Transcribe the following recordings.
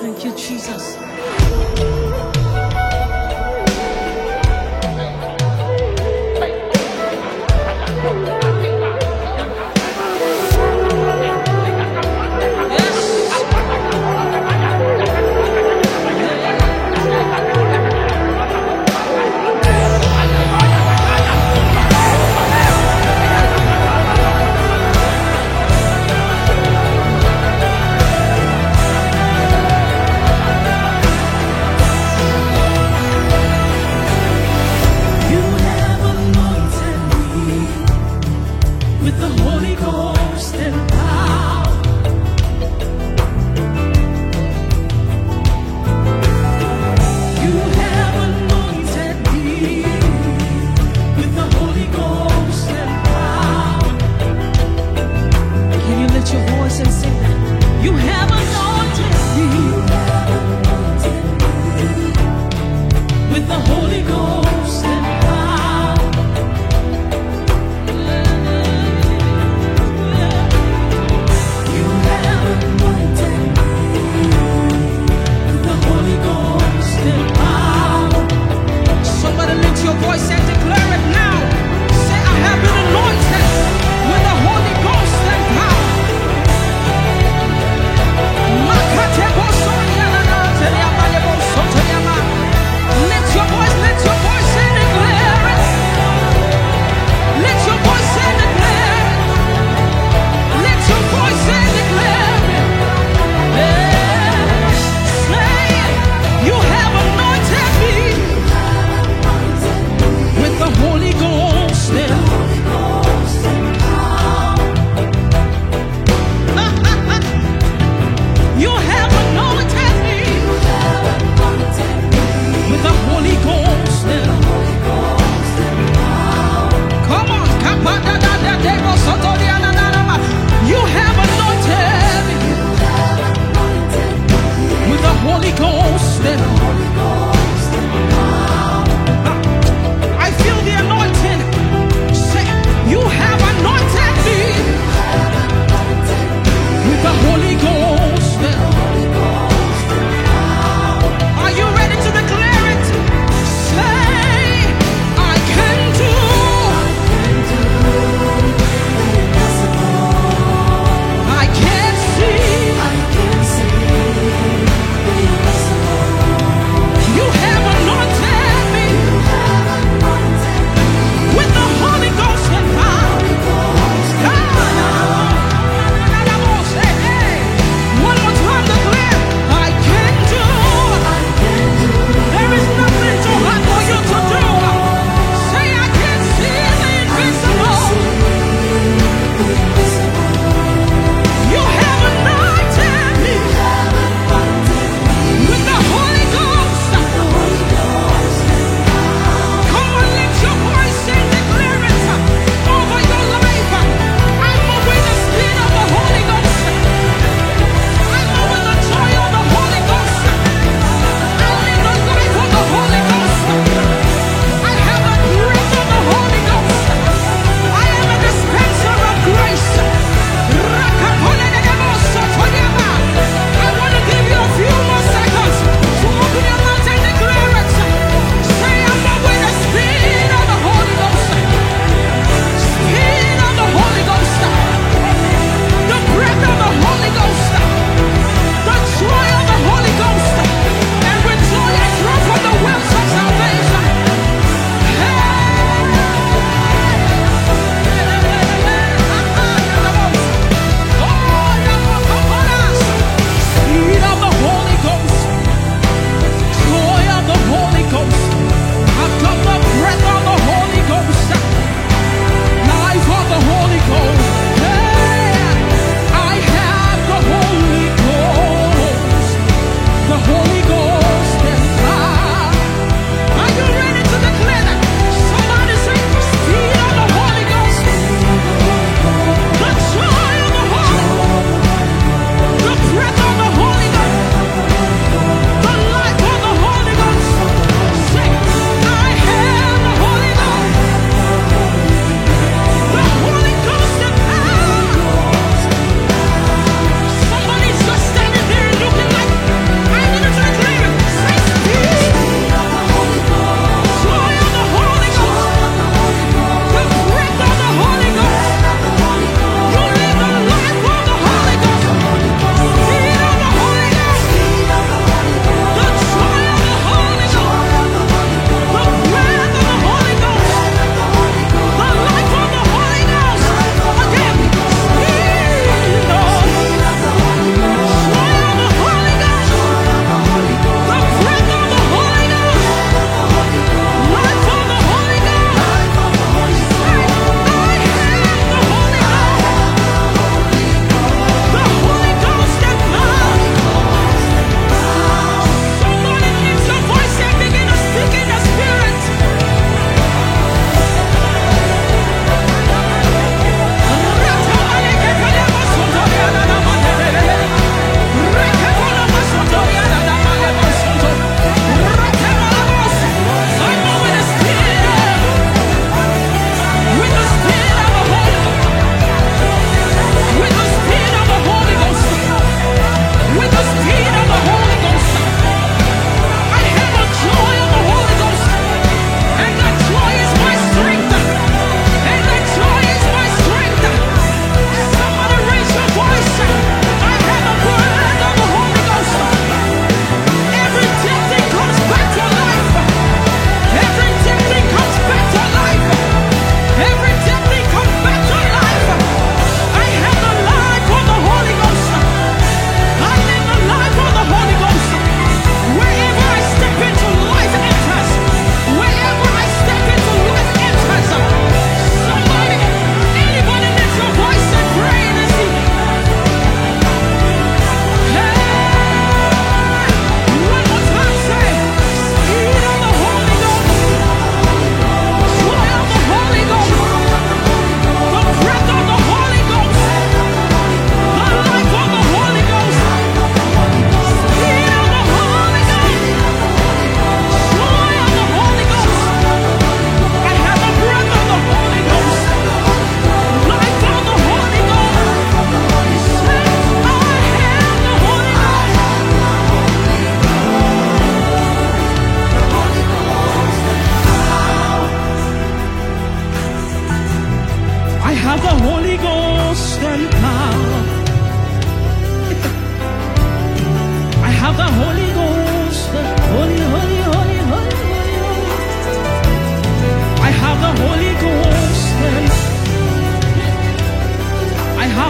Thank you, Jesus. with the Holy Ghost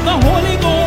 the Holy Ghost.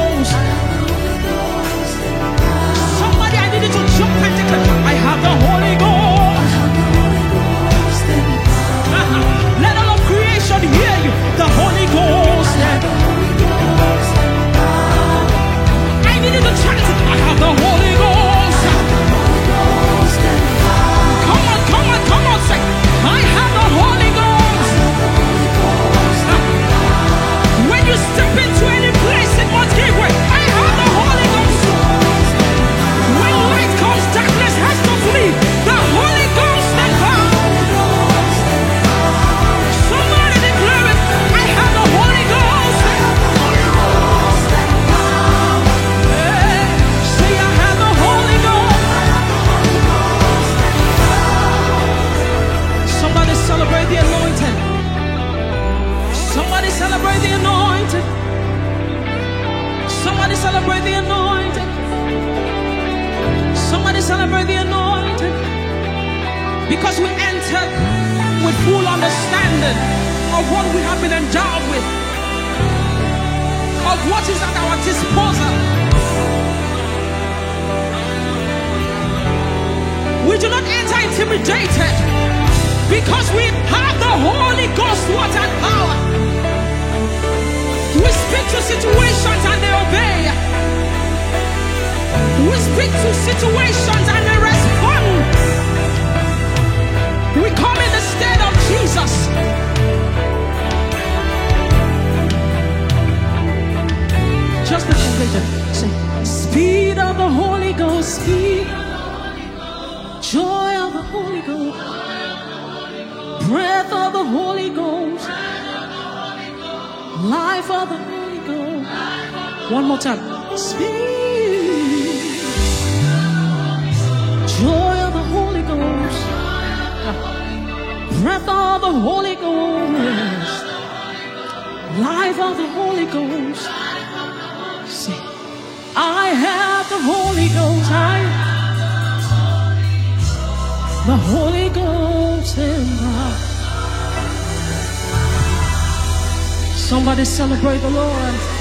Because we enter with full understanding of what we have been endowed with, of what is at our disposal. We do not enter intimidated because we have the Holy Ghost, what and power. We speak to situations and they obey. We speak to situations and they respond. We come in the stead of Jesus. Just the completion. Say, speed of the Holy Ghost, speed. Joy of the Holy Ghost. Breath of the Holy Ghost. Life of the Holy Ghost. One more time. Speed. Joy of the Holy Ghost. Breath of the Holy Ghost. Life of the Holy Ghost. Say, I have the Holy Ghost. I the Holy Ghost in my Somebody celebrate the Lord.